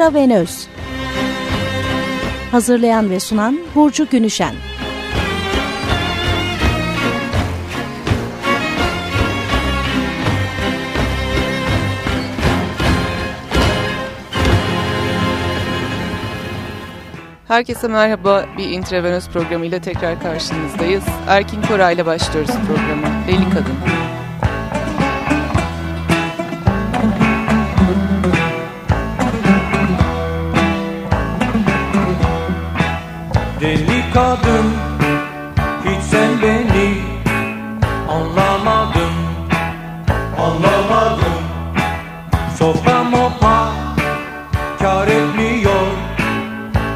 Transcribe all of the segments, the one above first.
intravenöz. Hazırlayan ve sunan Burcu Günüşen. Herkese merhaba. Bir intravenöz programıyla tekrar karşınızdayız. Erkin Koray ile başlıyoruz programa. Deli Kadın. Kadın. Hiç sen beni anlamadın. Anlamadım Sopa mopa kar etmiyor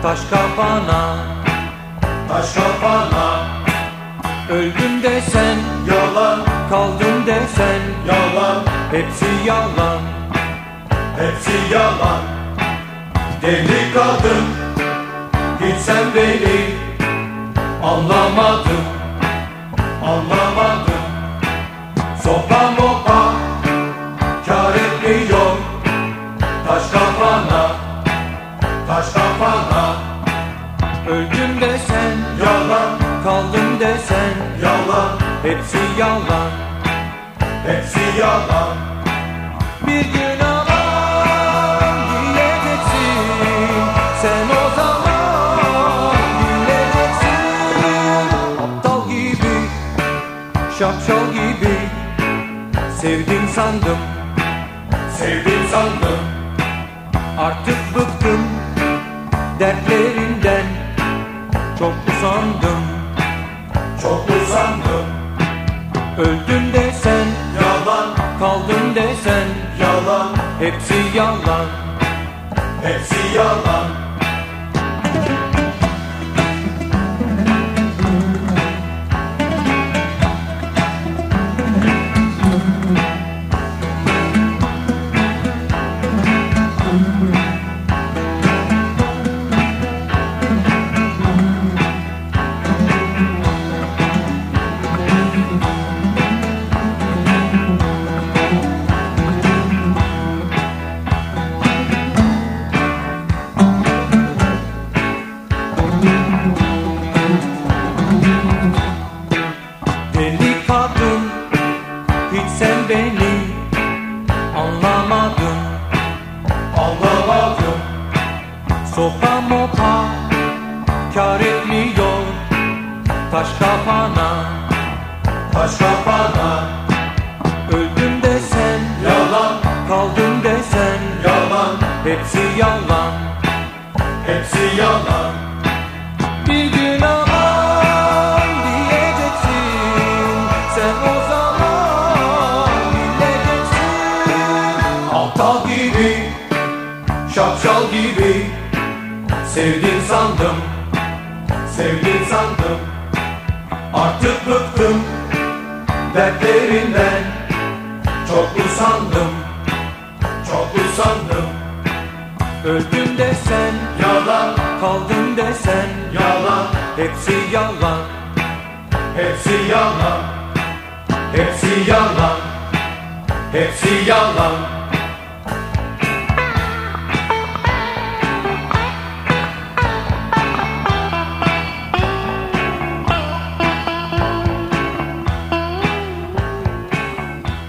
Taş kafana Taş kafana Öldüm desen Yalan. Kaldım desen. Yalan. Hepsi yalan. Hepsi yalan. Deli kadın. Hiç sen beni Anlamadın Şapşal gibi Sevdim sandım. Sevdim sandım. Artık bıktım dertlerinden. Çok usandım. Çok usandım. Öldüm desen Yalan. Kaldım desen. Yalan. Hepsi yalan. Hepsi yalan Sevdin sandım. Artık bıktım Dertlerinden. Çok usandım Çok usandım. Öldüm desen Yalan Kaldım desen Yalan. Hepsi yalan Hepsi yalan. Hepsi yalan Hepsi yalan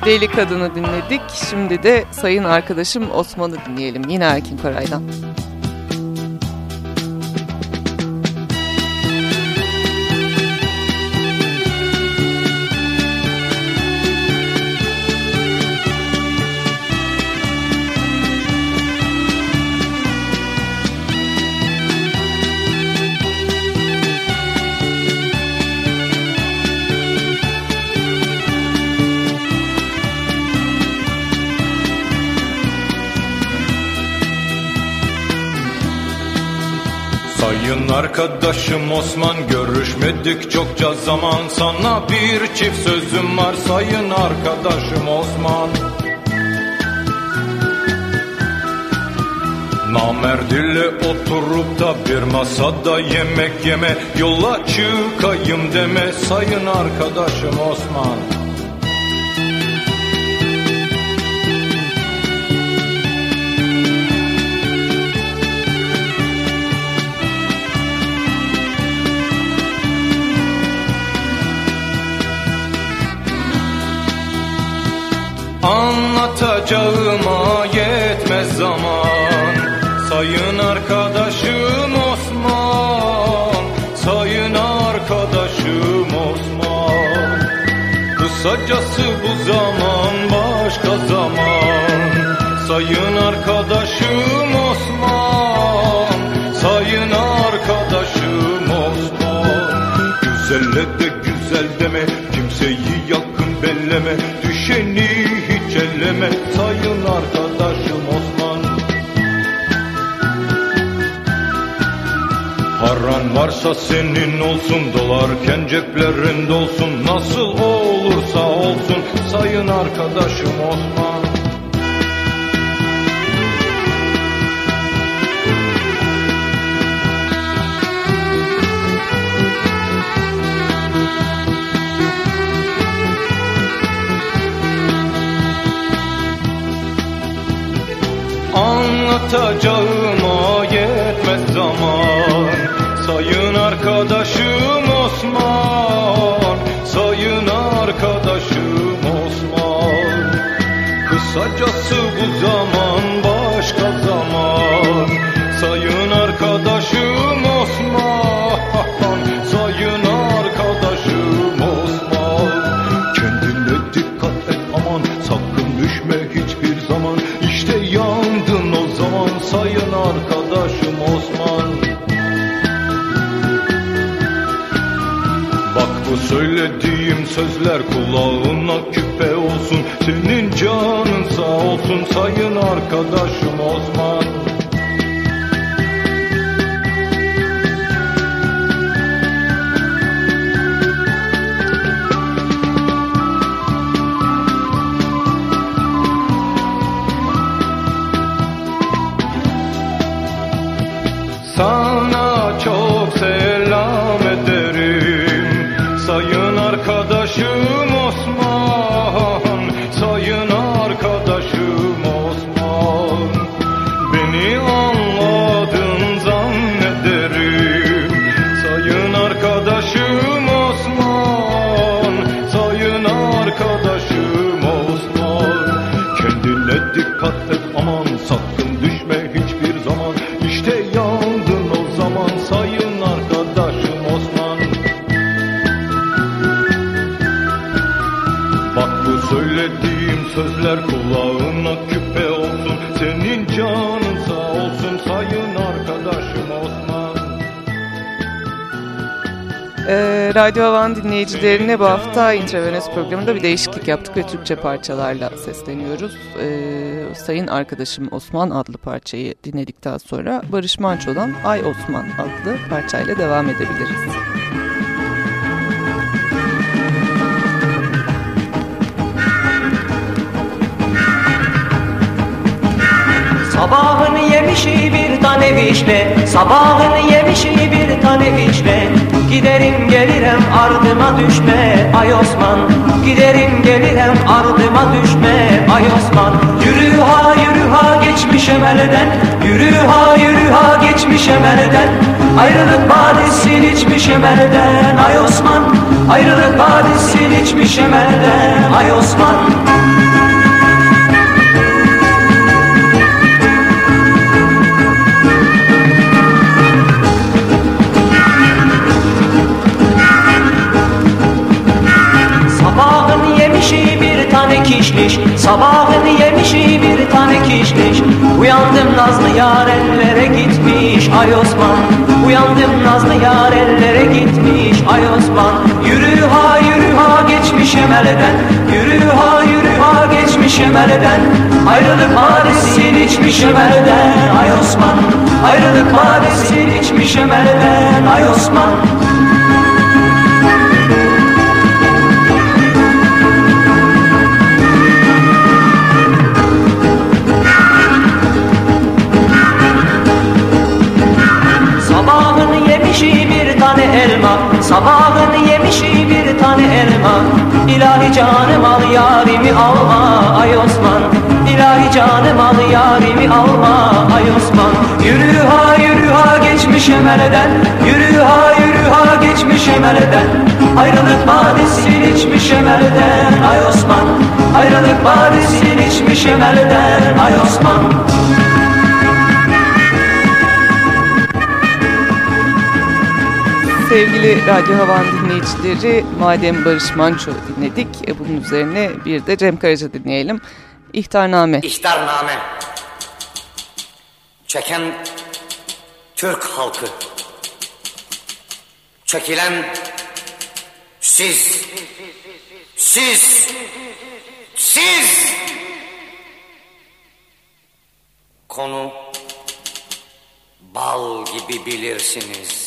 Deli Kadın'ı dinledik. Şimdi de sayın arkadaşım Osman'ı dinleyelim. Yine Erkin Koray'dan. Arkadaşım Osman görüşmedik çokça zaman. Sana bir çift sözüm var sayın arkadaşım Osman. Namerd ile oturup da bir masada yemek yeme Yola çıkayım deme sayın arkadaşım Osman Anlatacağıma yetmez zaman. Sayın arkadaşım Osman Sayın arkadaşım Osman. Kısacası bu zaman başka zaman. Sayın arkadaşım Osman Sayın arkadaşım Osman. Güzelle de güzel deme Kimseyi yakın belleme. Düşeni elleme Sayın arkadaşım Osman. Paran varsa senin olsun Dolarken ceplerin dolsun. Nasıl olursa olsun Sayın arkadaşım Osman Anlatacağıma yetmez zaman. Sayın arkadaşım Osman Sayın arkadaşım Osman. Kısacası bu zaman başka zaman bu söylediğim sözler kulağına küpe olsun. Senin canın sağ olsun. Sayın arkadaşım Osman Radyo Havan dinleyicilerine bu hafta Intravenöz programında bir değişiklik yaptık ve Türkçe parçalarla sesleniyoruz. Ee, Sayın arkadaşım Osman adlı parçayı dinledikten sonra Barış Manço'dan Ay Osman adlı parçayla devam edebiliriz. Sabahını yemişi bir tane vişne Sabahını yemişi bir tane vişne Giderim gelirim ardıma düşme Ay Osman. Giderim gelirim ardıma düşme Ay Osman. Yürü ha yürü ha geçmiş emelden. Yürü ha yürü ha geçmiş emelden. Ayrılık badesin içmiş emelden Ay Osman. Ayrılık badesin içmiş emelden Ay Osman tane kişniş. Sabahın yemişi bir tane kişniş. Uyandım nazlı yar ellere gitmiş Ay Osman. Uyandım nazlı yar ellere gitmiş Ay Osman. Yürü ha yürü ha geçmiş emelden Yürü ha yürü ha geçmiş emelden Ayrılık madesin içmiş emelden Ay Osman. Ayrılık madesin içmiş emelden Ay Osman yemişi bir tane elma Sabahın yemişi bir tane elma. İlahi canım al yarimi alma Ay Osman. İlahi canım al yarimi alma Ay Osman. Yürü ha yürü ha geçmiş emelden. Yürü ha yürü ha geçmiş emelden. Ayrılık madesin içmiş emelden Ay Osman. Ayrılık badesin içmişim elden Ay Osman Sevgili Radyo Havan dinleyicileri, madem Barış Manço dinledik, e, bunun üzerine bir de Cem Karaca dinleyelim. İhtarname. İhtarname. Çeken Türk halkı. Çekilen siz. Siz. Siz. Konu bal gibi bilirsiniz.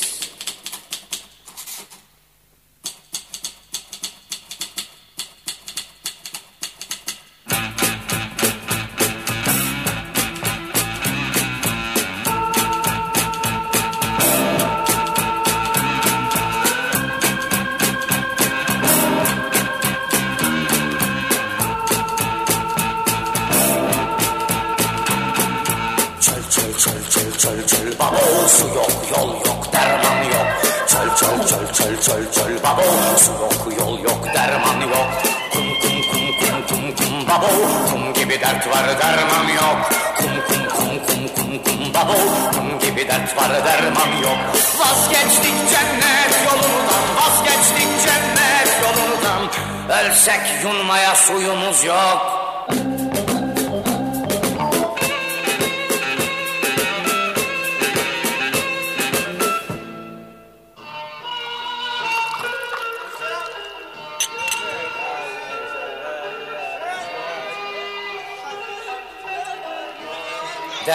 Çöl çöl babo. Su yok yol yok derman yok. Kum kum kum kum kum kum babo. Kum gibi dert var derman yok. Kum kum kum kum kum kum babo. Kum gibi dert var derman yok. Vazgeçtik cennet yolundan vazgeçtik cennet yolundan. Ölsek yunmaya suyumuz yok Çöl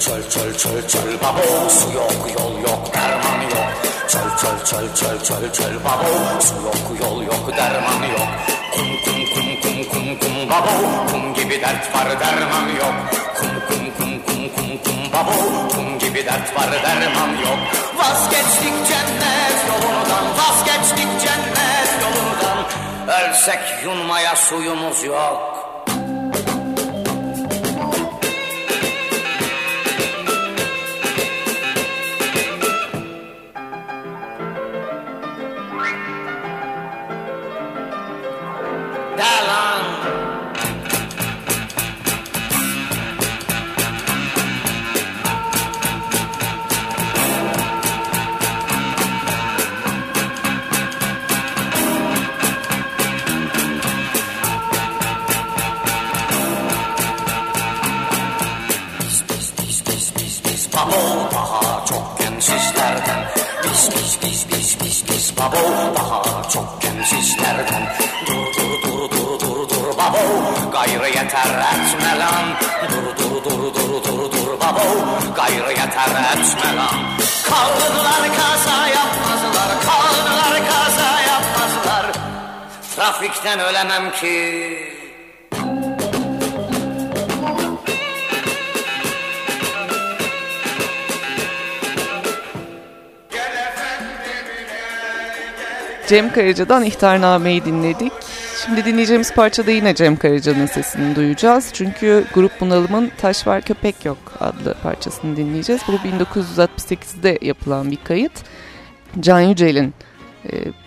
çöl çöl çöl çöl babo. Su yok yol yok derman yok. Çöl çöl çöl çöl çöl çöl babo. Su yok yol yok derman yok babo kum gibi dert var derman yok. Kum kum kum kum kum kum babo kum gibi dert var derman yok. Vazgeçtik cennet yolundan vazgeçtik cennet yolundan. Ölsek yunmaya suyumuz yok Trafikten ölemem ki Cem Karaca'dan İhtarname'yi dinledik. Şimdi dinleyeceğimiz parçada yine Cem Karaca'nın sesini duyacağız. Çünkü Grup Bunalım'ın Taş Var Köpek Yok adlı parçasını dinleyeceğiz. Bu 1968'de yapılan bir kayıt. Can Yücel'in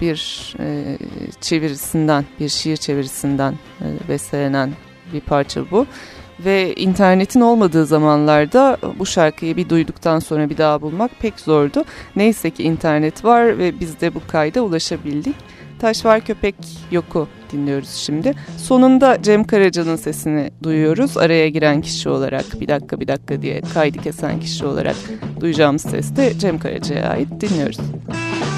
bir e, çevirisinden, bir şiir çevirisinden e, bestelenen bir parça bu. Ve internetin olmadığı zamanlarda bu şarkıyı bir duyduktan sonra bir daha bulmak pek zordu. Neyse ki internet var ve biz de bu kayda ulaşabildik. Taş var köpek yoku dinliyoruz şimdi. Sonunda Cem Karaca'nın sesini duyuyoruz. Araya giren kişi olarak bir dakika bir dakika diye kaydı kesen kişi olarak duyacağımız ses de Cem Karaca'ya ait dinliyoruz. Taş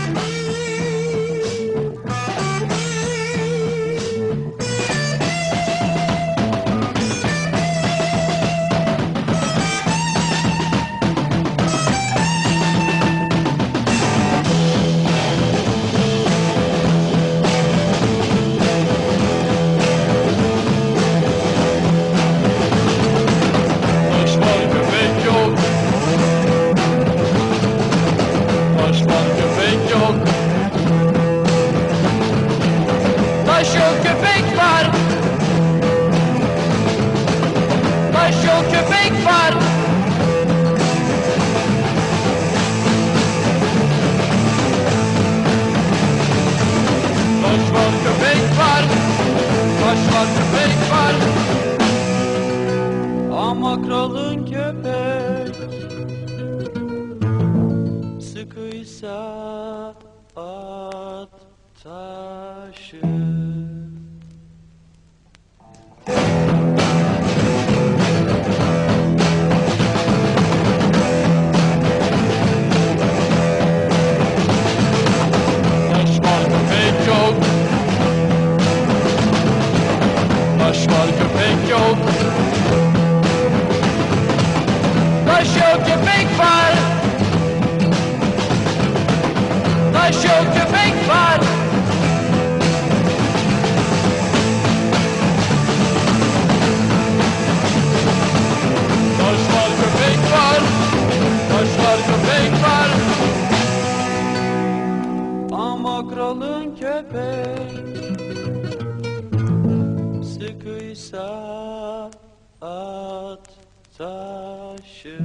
at. Sıkıysa at taşı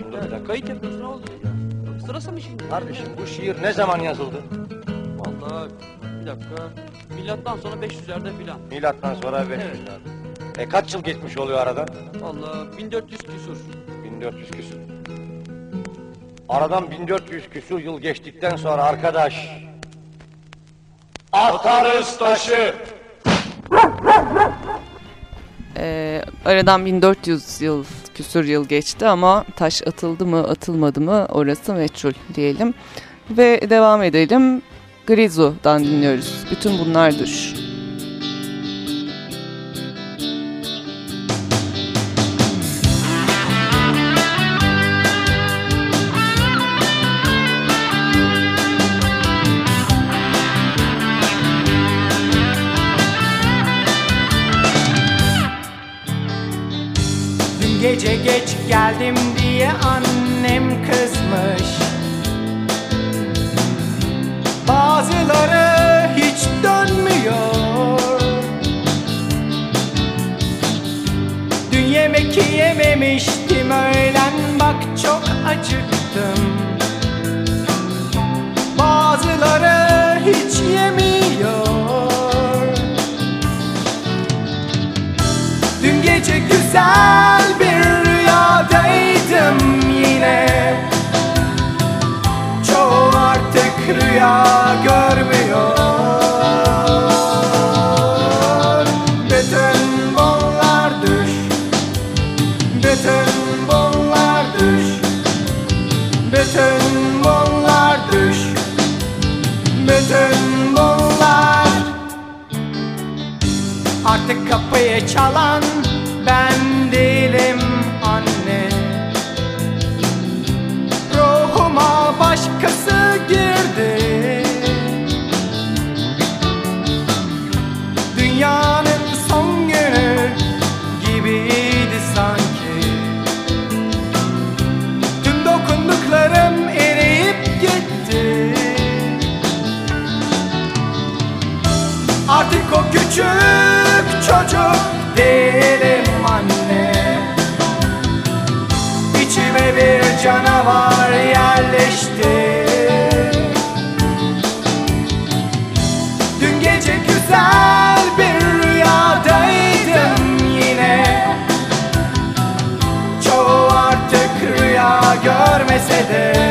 dur bir dakika. Kayıt yapıyorsun ne oldu ya? Sırası mı şimdi? Kardeşim bu şiir ne zaman yazıldı? Vallahi bir dakika. Milattan sonra 500'lerde filan. Milattan sonra 500 Evet. E kaç yıl geçmiş oluyor aradan? Vallahi 1400 küsur. 1400 küsur. Aradan 1400 küsur yıl geçtikten sonra arkadaş... Atarız taşı! Ee, aradan 1400 yıl küsur yıl geçti ama taş atıldı mı atılmadı mı orası meçhul diyelim. Ve devam edelim. Grizu'dan dinliyoruz. Bütün bunlar düş. Geldim diye annem kızmış. Bazıları hiç dönmüyor. Dün yemek yememiştim öğlen bak çok acıktım. Bazıları hiç yemiyor. Dün gece güzel bir rüya görmüyor. Bütün bunlar düş. Bütün bunlar düş. Bütün bunlar düş. Bütün bunlar Artık kapıyı çalan küçük çocuk değilim anne. İçime bir canavar yerleşti. Dün gece güzel bir rüyadaydım yine. Çoğu artık rüya görmese de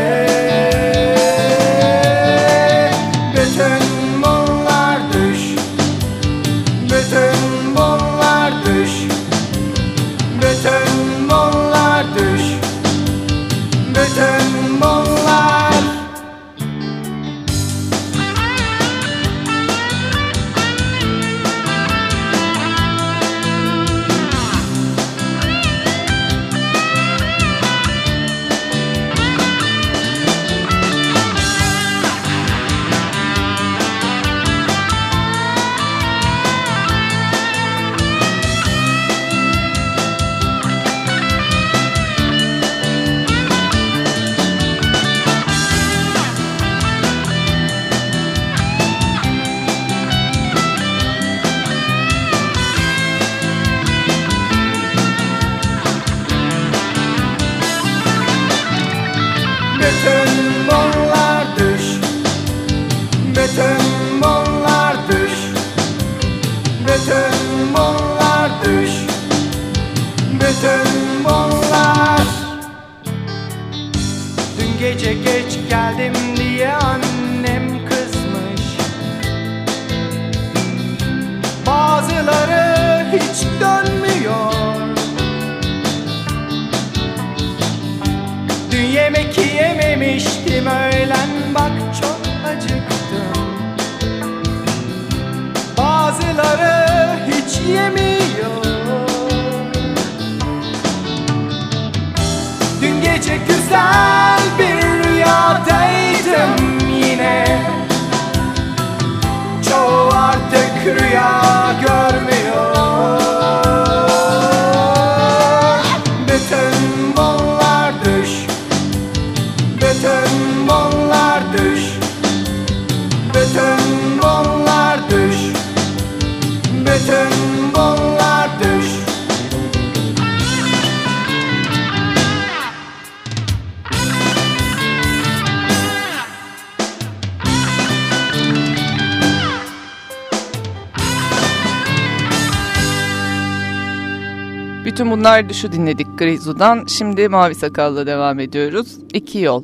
Bunlar dinledik Grizu'dan. Şimdi Mavi Sakal'la devam ediyoruz. İki Yol.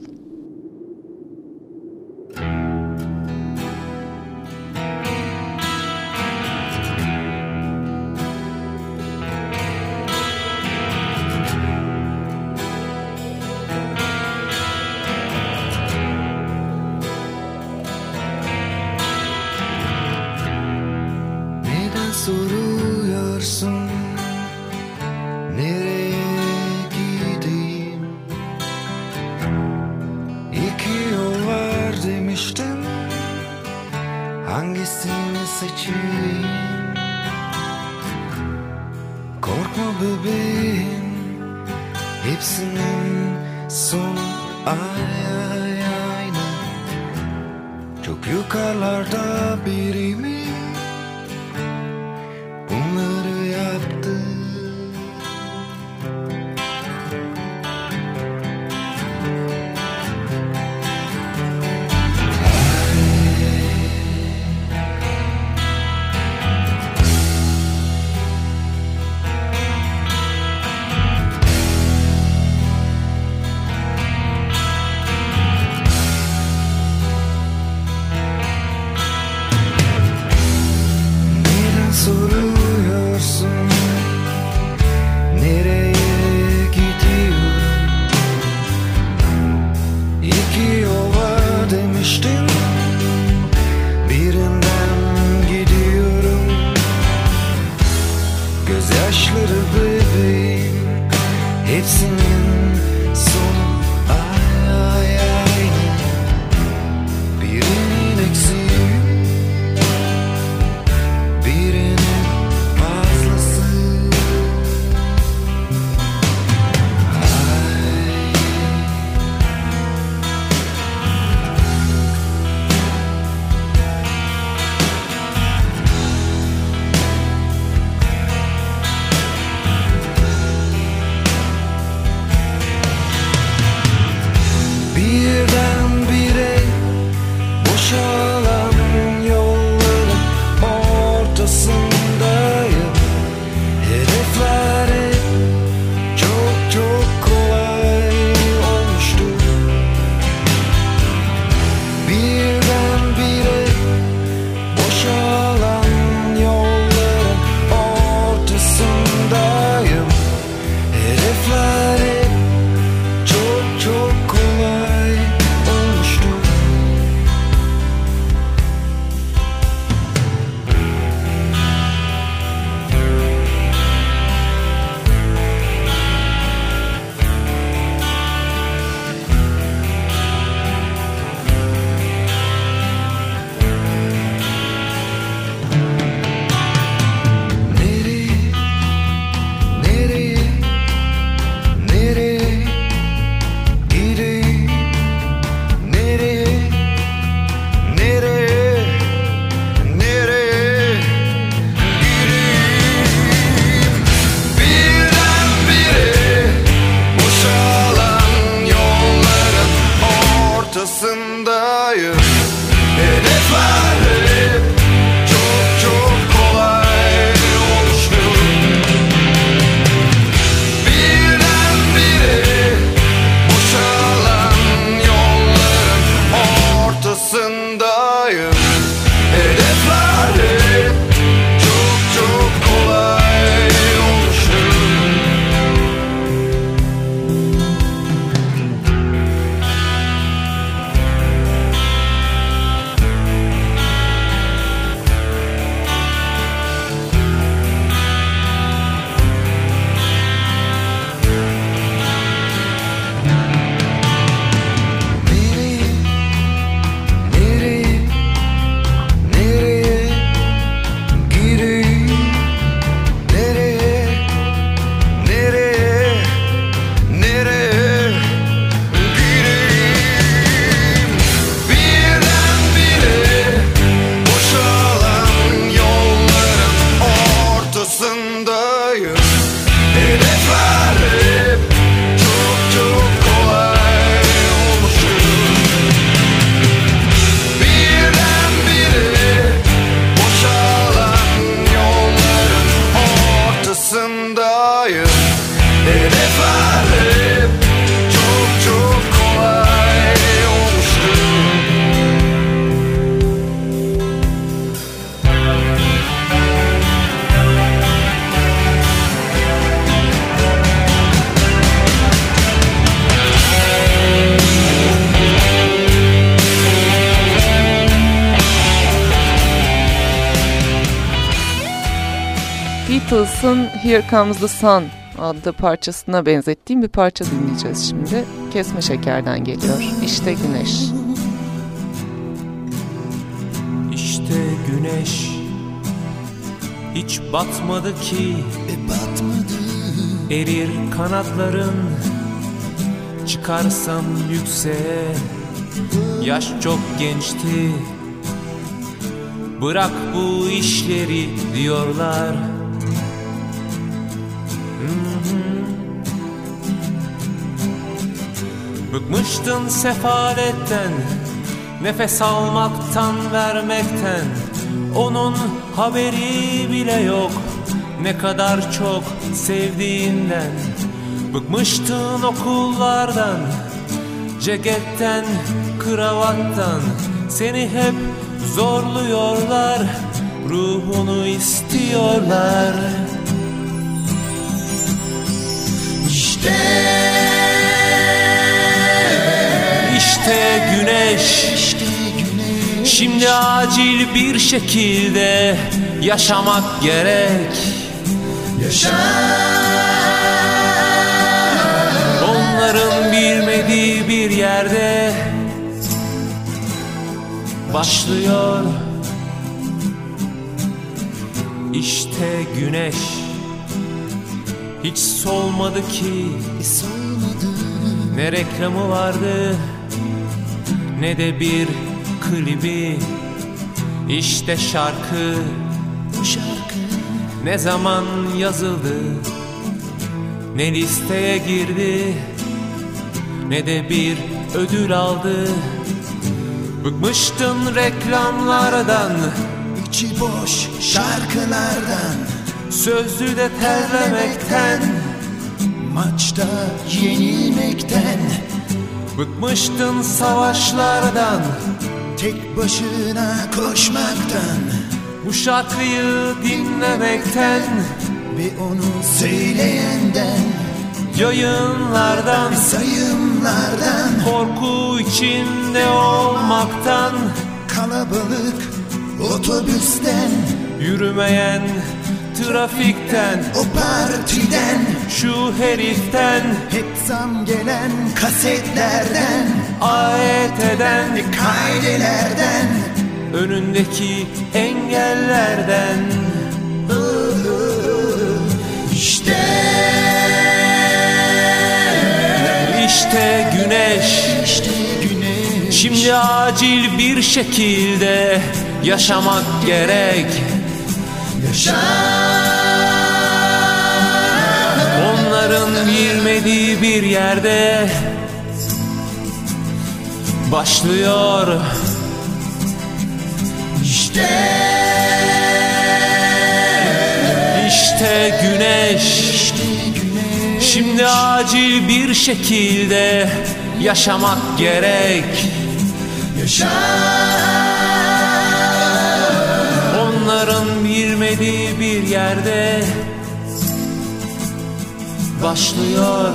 Beatles'ın Here Comes the Sun adlı parçasına benzettiğim bir parça dinleyeceğiz şimdi. Kesme şekerden geliyor. İşte güneş. İşte güneş hiç batmadı ki batmadı Erir kanatların çıkarsam yükseğe Yaş çok gençti Bırak bu işleri diyorlar. Bıkmıştın sefaletten Nefes almaktan vermekten. Onun haberi bile yok Ne kadar çok sevdiğinden. Bıkmıştın okullardan Ceketten, kravattan. Seni hep zorluyorlar Ruhunu istiyorlar İşte güneş. Şimdi acil bir şekilde yaşamak gerek. Onların bilmediği bir yerde başlıyor. İşte güneş. Hiç solmadı ki. Ne reklamı vardı ne de bir klibi. İşte şarkı ne zaman yazıldı Ne listeye girdi Ne de bir ödül aldı. Bıkmıştın reklamlardan İçi boş şarkılardan Sözlü de terlemekten Maçta yenilmekten Bıkmıştın savaşlardan. Tek başına koşmaktan. Bu şarkıyı dinlemekten Ve onu söyleyenden. Yayınlardan. Sayımlardan. Korku içinde olmaktan. Kalabalık otobüsten. Yürümeyen trafikten O partiden Şu heriften Hep zam gelen kasetlerden Ayet eden Kaidelerden Önündeki engellerden. İşte. İşte güneş. İşte güneş. Şimdi acil bir şekilde yaşamak gerek Yaşa Onların bilmediği bir yerde başlıyor. İşte. İşte güneş. Şimdi acil bir şekilde yaşamak gerek. Yaşa Onların bilmediği bir yerde başlıyor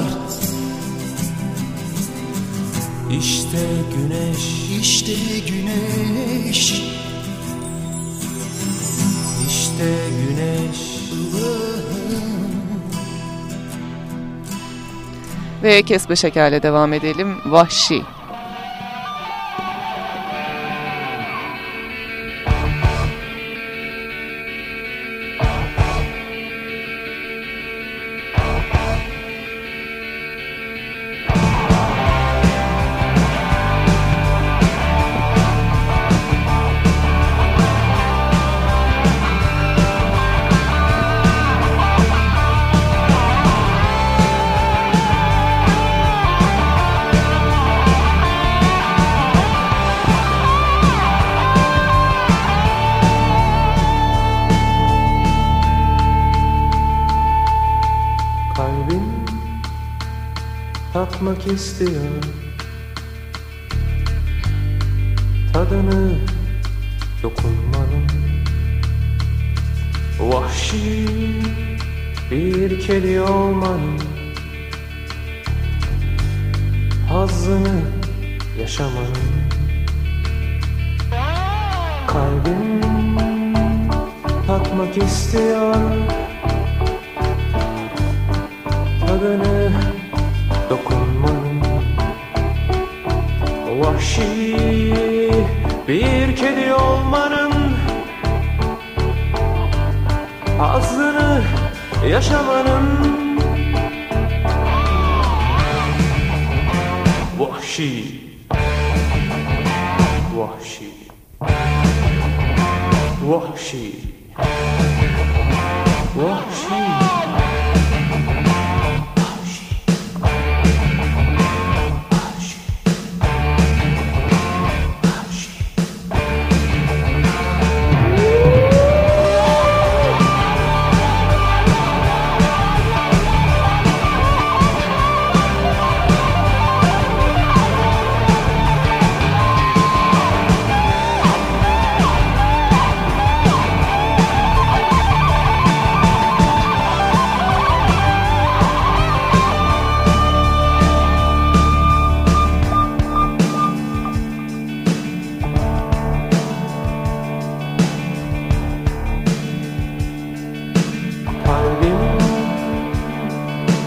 İşte güneş İşte güneş İşte güneş Ve kesme şekerle devam edelim. Vahşi. Tatmak istiyor. Tadını dokunmanın Vahşi bir kedi olmanın. Hazzını yaşamanın. Kalbim tatmak istiyor Tadını dokunmanın Vahşi bir kedi olmanın Hazzını yaşamanın Vahşi Vahşi Vahşi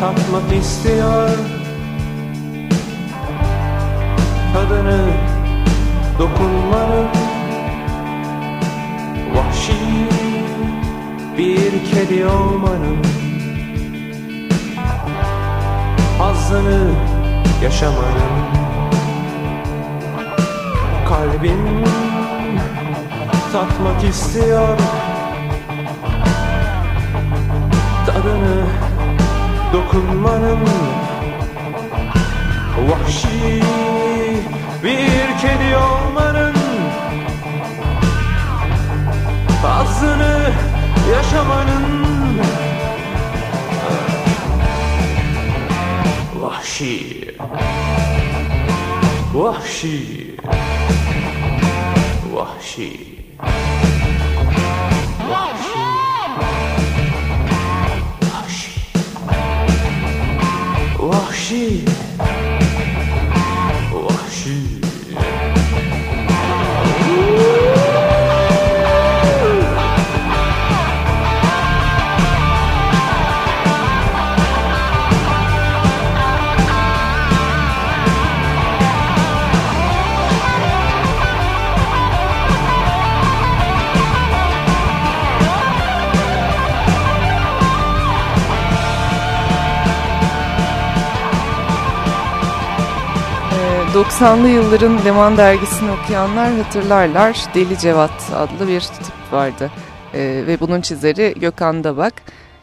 tatmak istiyor. Tadını dokunmanın Vahşi bir kedi olmanın Hazzını yaşamanın Kalbim tatmak istiyor. Tadını dokunmanın Vahşi bir kedi olmanın Hazzını yaşamanın Vahşi Vahşi Vahşi. Vahşi Vahşi 90'lı yılların Leman dergisini okuyanlar hatırlarlar. Deli Cevat adlı bir tip vardı. Ee, ve bunun çizeri Gökhan Dabak.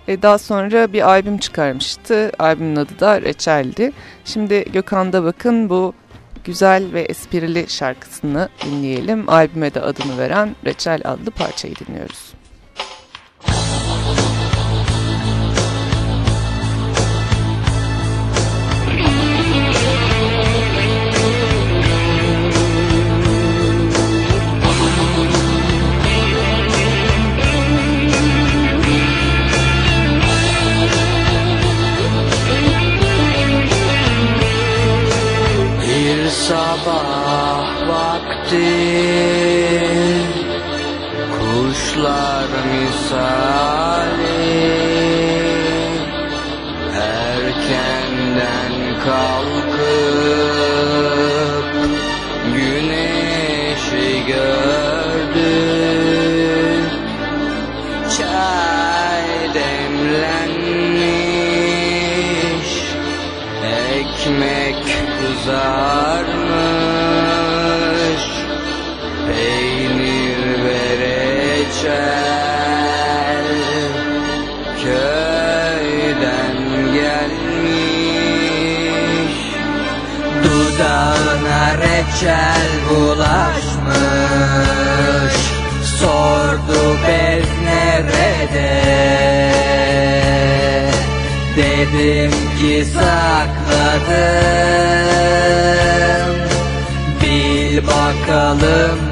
Ee, daha sonra bir albüm çıkarmıştı. Albümün adı da Reçel'di. Şimdi Gökhan Dabak'ın bu güzel ve esprili şarkısını dinleyelim. Albüme de adını veren Reçel adlı parçayı dinliyoruz. Vakti Kuşlar misali. Erkenden kalkıp Güneşi gördük Çay demlenmiş Ekmek kızarmış reçel bulaşmış Sordu bez nerede? Dedim ki sakladım Bil bakalım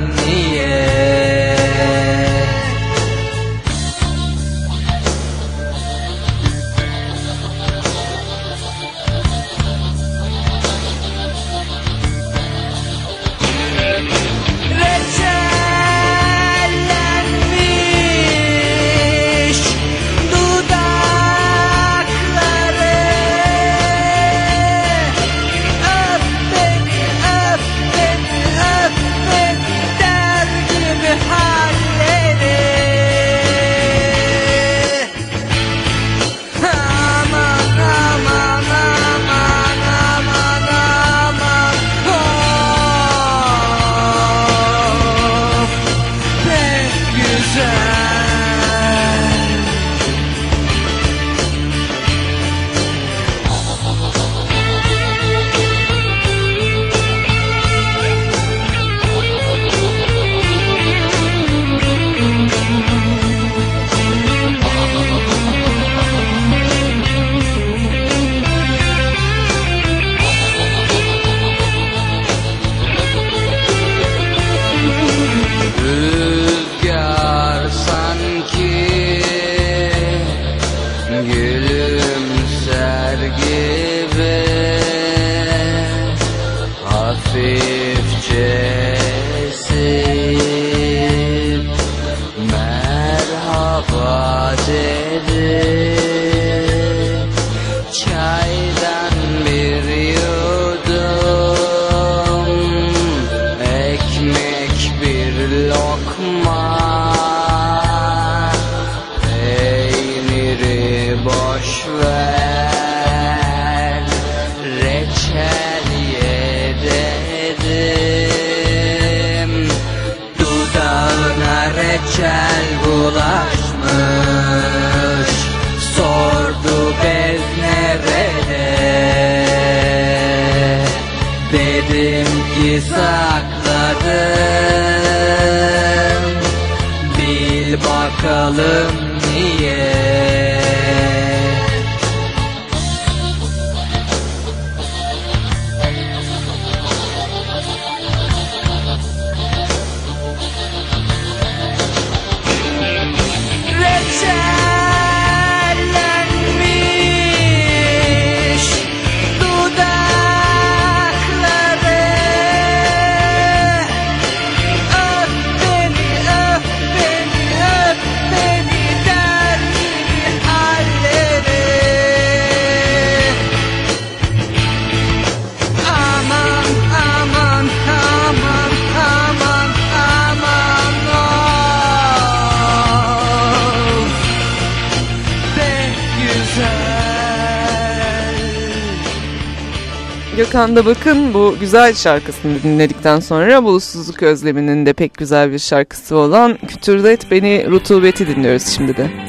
Hakan'da bakın bu güzel şarkısını dinledikten sonra bulutsuzluk özleminin de pek güzel bir şarkısı olan Kütürdet Beni Rutubeti dinliyoruz şimdi de.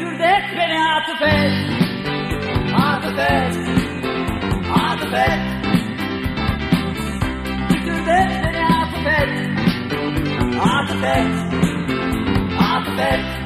Kürdet beni atıf et. Atıf et. Atıf et. Kürdet beni atıf et. Atıf et. Atıf et.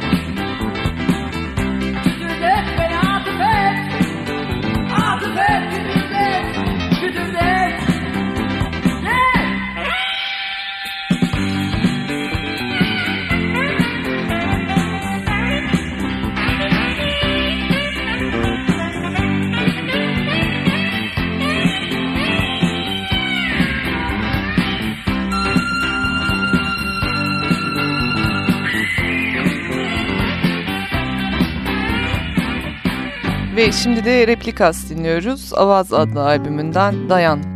Ve şimdi de Replikas dinliyoruz. Avaz adlı albümünden Dayan.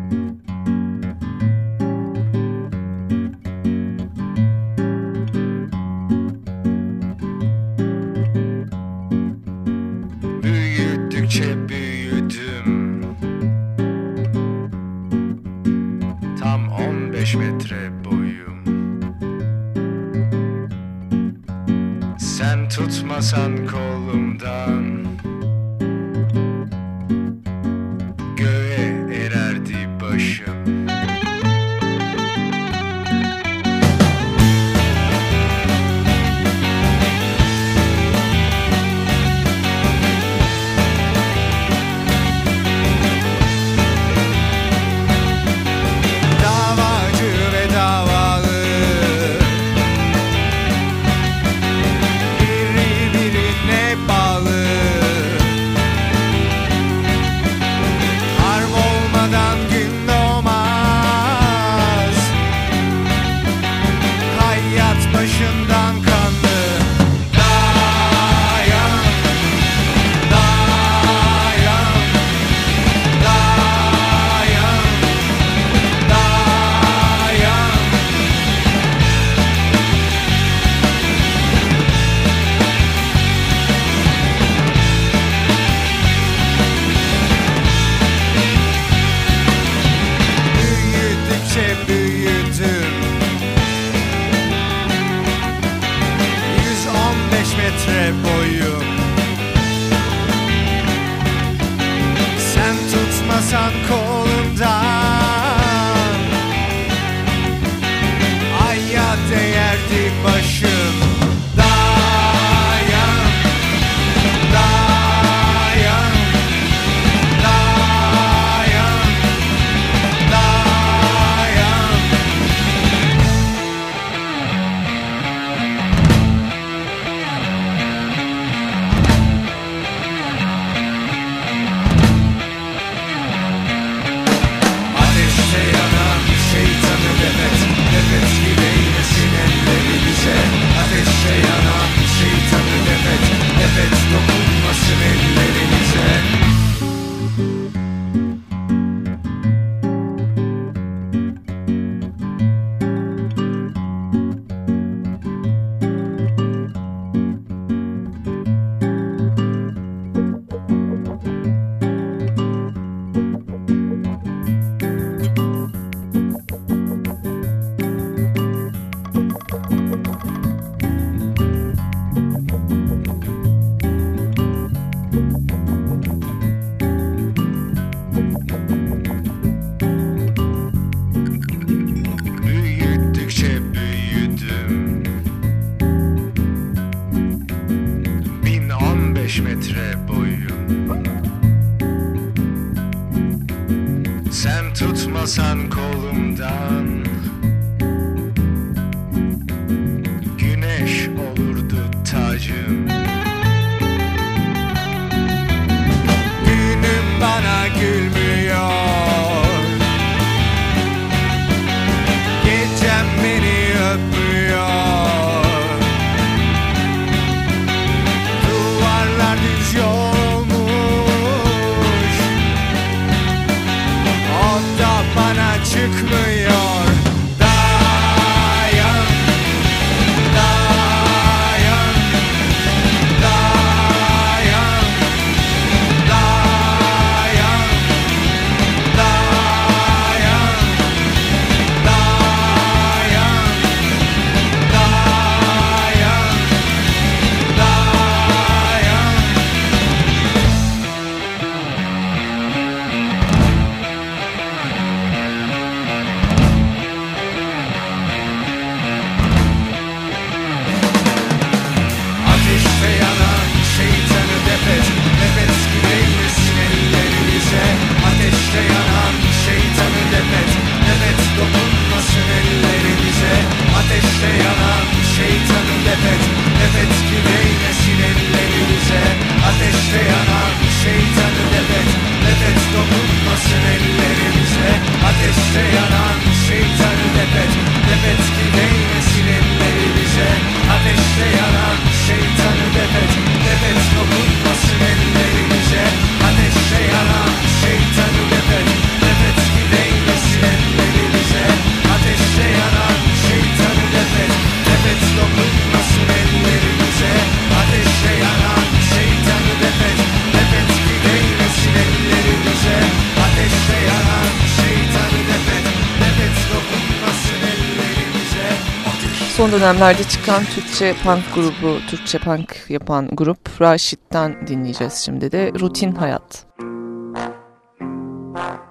son dönemlerde çıkan Türkçe punk grubu, Türkçe punk yapan grup Raşit'ten dinleyeceğiz şimdi de Rutin Hayat. Müzik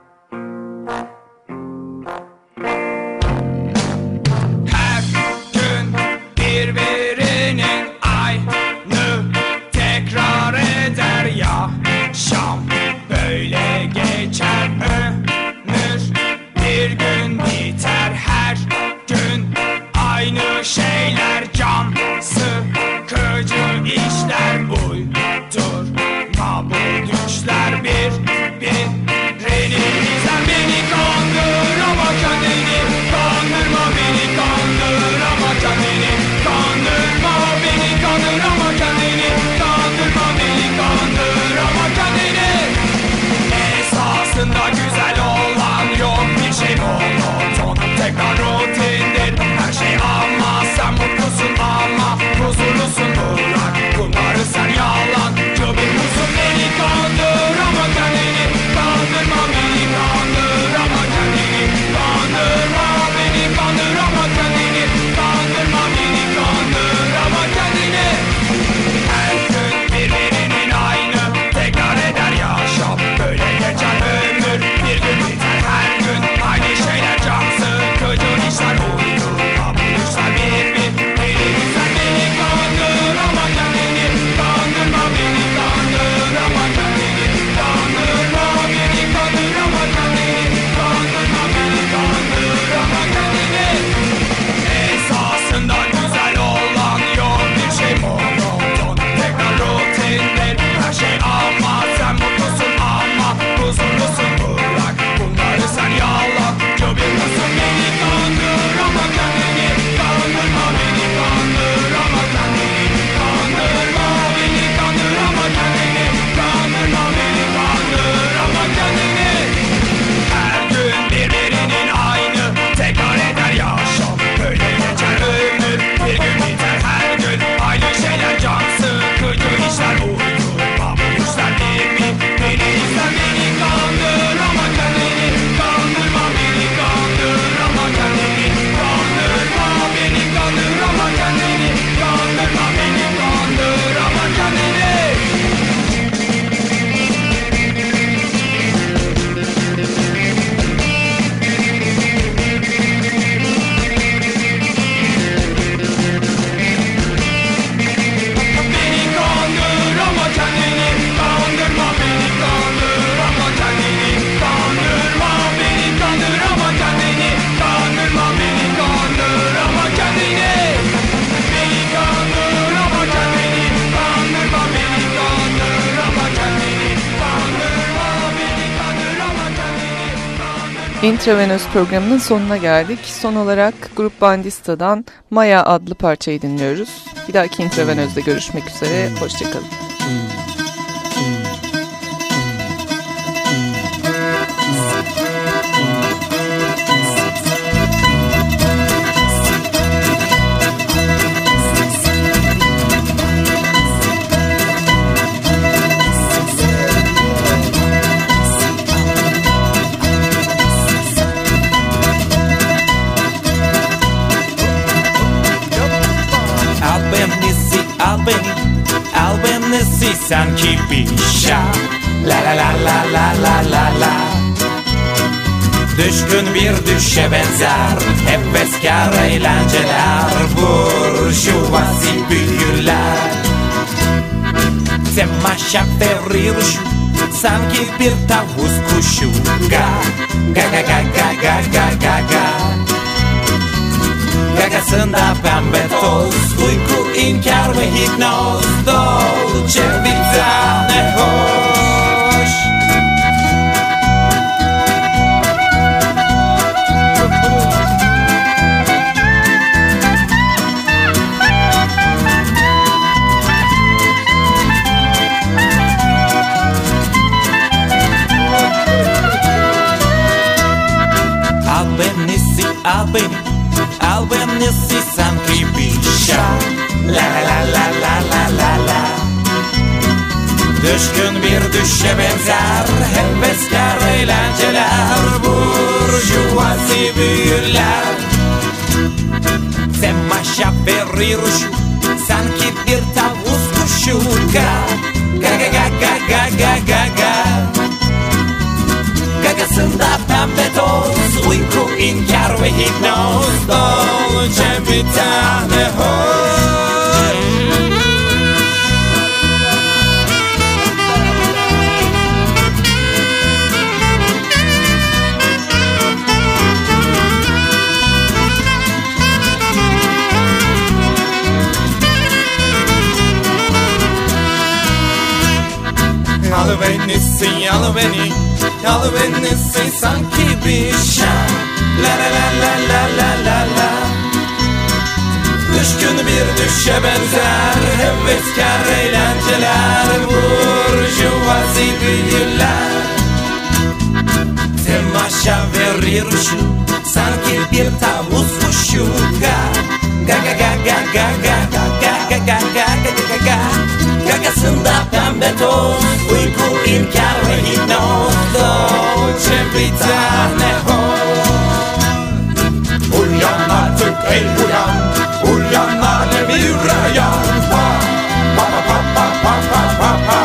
Çevenöz programının sonuna geldik. Son olarak Grup Bandista'dan Maya adlı parçayı dinliyoruz. Bir dahaki Intravenöz'de görüşmek üzere. Hoşçakalın. Hmm. bir düşe benzer. Heveskar eğlenceler Burjuva büyüler. Temaşa veriruş Sanki bir tavus kuşu. Ga ga ga ga ga ga ga ga ga. Gagasında pembe toz Uyku inkar ve hipnoz. Dolce bir tane hoz si sam tripisha La la la la la la la. Düşkün bir düşe benzer. Heveskar eğlenceler. Burjuvazi büyürler Semaşa verir şu Sanki bir tavus kuşu. Ga ga ga ga ga ga ga ga ga. Gagasında pembe toz. Uyku inkar ve hipnoz. Tane hoş. Al beni, al beni, al beni sanki bir şan La la la la la la la la Düşkün bir düşe benzer Hevetkar eğlenceler Burjuvazi büyüler Temaşa verir şu Sanki bir tavus kuşu Ga ga ga ga ga ga ga ga ga ga ga ga ga ga Gagasında pembe toz Uyku inkar ve hipnoz Dolce bir tane Uyan artık ey uyan Uyan alemi rayan Pa pa pa pa pa pa pa pa.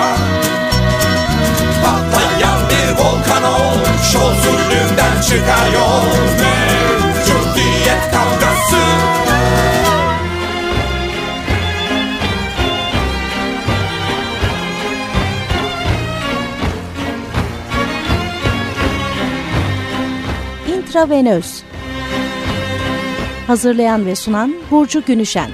Patlayan bir volkan ol Şol zulümden çıkar yol Mevcudiyet kavgası. Intravenöz Hazırlayan ve sunan Burcu Günüşen